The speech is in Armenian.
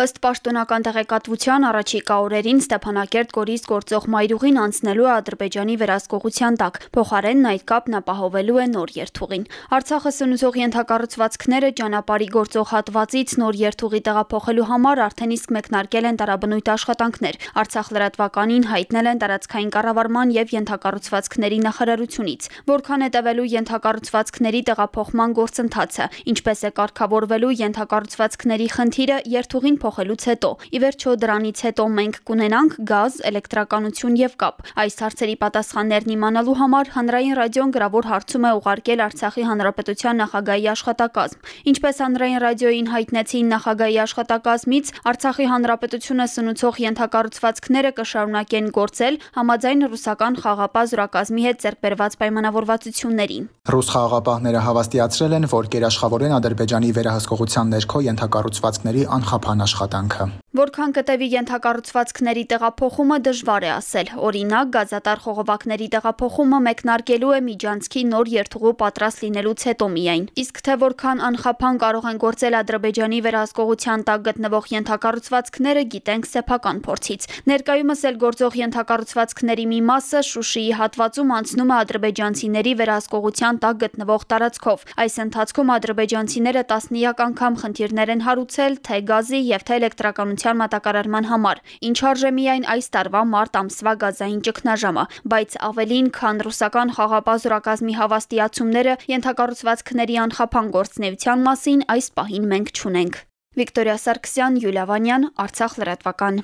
Ըստ պաշտոնական տեղեկատվության առաջիկա օրերին Ստեփանակերտ Գորիս գործող մայրուղին անցնելու է Ադրբեջանի վերահսկողության տակ։ Փոխարենն այդ կապն ապահովելու է նոր երթուղին։ Արցախը սնուցող ենթակառուցվածքները ճանապարհի գործող հատվածից նոր երթուղի տեղափոխելու համար արդեն իսկ մեկնարկել են տարաբնույթ աշխատանքներ։ Արցախ լրատվականին հայտնել են տարածքային կառավարման եւ ենթակառուցվածքների նախարարությունից, որքան է տևելու ենթակառուցվածքների տեղափոխման գործընթացը, ինչպես է կարգավորվելու ենթակառուցվածքների խնդիրը երթուղին փոխելուց հետո։ Ի վերջո դրանից հետո մենք կունենանք գազ, էլեկտրականություն եւ կապ։ Այս հարցերի պատասխաններն իմանալու համար հանրային ռադիոն գրավոր հարցում է ուղարկել Արցախի հանրապետության նախագահի աշխատակազմ։ Ինչպես հանրային ռադիոյին հայտնեցին նախագահի աշխատակազմից, Արցախի հանրապետությունը սնուցող ենթակառուցվածքները կշարունակեն գործել համաձայն ռուսական խաղապահ զորակազմի հետ ձեռքբերված պայմանավորվածությունների։ Ռուս խաղաղապահները հավաստիացրել են, որ կերաշխավորեն Ադրբեջանի վերահսկողության ներքո ենթակառուցվածքների անխափան Aschadanka Որքան կտևի ենթակառուցվածքների տեղափոխումը դժվար է ասել։ Օրինակ, գազատար խողովակների տեղափոխումը մեկնարկելու է Միջանցքի նոր երթուղու պատրաստ լինելուց հետո միայն։ Իսկ թե որքան անխափան կարող են գործել Ադրբեջանի վերահսկողության տակ գտնվող ենթակառուցվածքները, գիտենք սեփական փորձից։ Ներկայումս էլ գործող ենթակառուցվածքների մի մասը Շուշիի հատվածում անցնում է ադրբեջանցիների վերահսկողության տակ գտնվող տարածքով։ Այս ընթացքում ադրբեջանցիները տասնյակ անգամ խնդիրներ են հարուցել թե գազի եւ թե էլեկտրականության մատակարարման համար։ Ինչ արժե միայն այս տարվա մարտ ամսվա գազային ճգնաժամը, բայց ավելին, քան ռուսական խաղապահ զորակազմի հավաստիացումները ենթակառուցվածքների անխափան գործնեության մասին այս պահին մենք չունենք։ Վիկտորիա Սարգսյան, Յուլիա Վանյան, Արցախ լրատվական։